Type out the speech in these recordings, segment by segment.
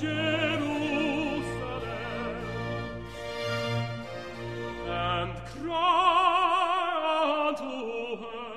Jerusalem and cry unto her.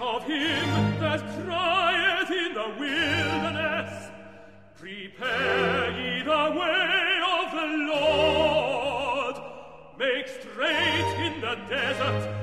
Of him that crieth in the wilderness, Prepare ye the way of the Lord, make straight in the desert